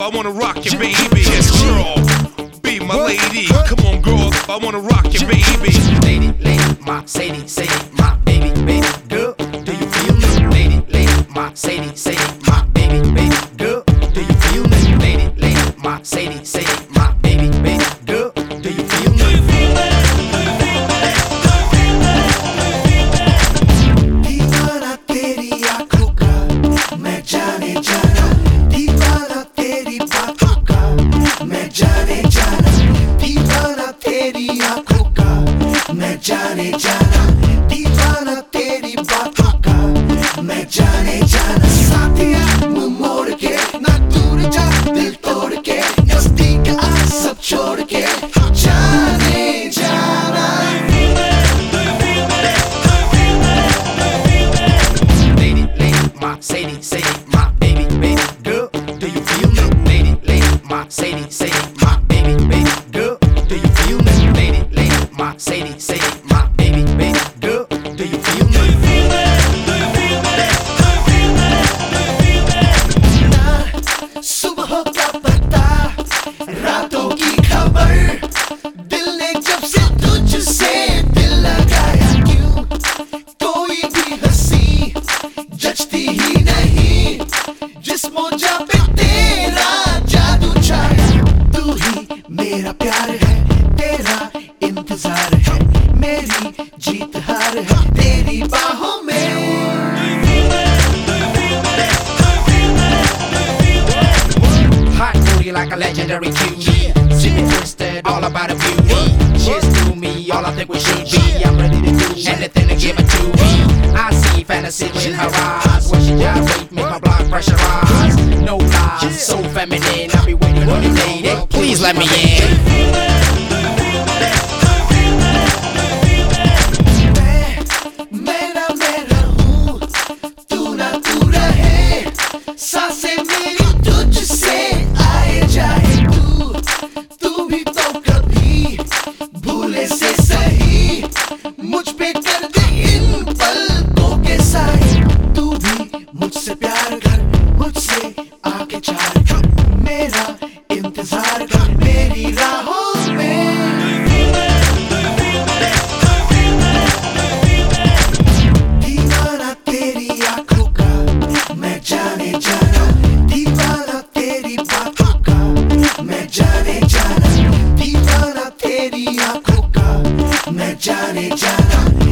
I wanna rock you, baby. Yes, girl, be my lady. Come on, girl, I wanna rock you, baby. Lady, lady, my Sadie, Sadie, my baby, baby, girl. Do you feel me? Lady, lady, my Sadie, Sadie, my baby, baby, girl. Do you feel me? Lady, lady, my Sadie, Sadie, like a legendary cutie. See me twisted, all about a beauty. Cheers to me, all I think we should be. I'm ready to do anything to give it to me. I see fantasy in her eyes. When she gyrate, make my blood pressure rise. No lies, so feminine. I'll be waiting on you, lady. Please let me in. तेरा इंतज़ार कर मेरी राहों में जाने जाना।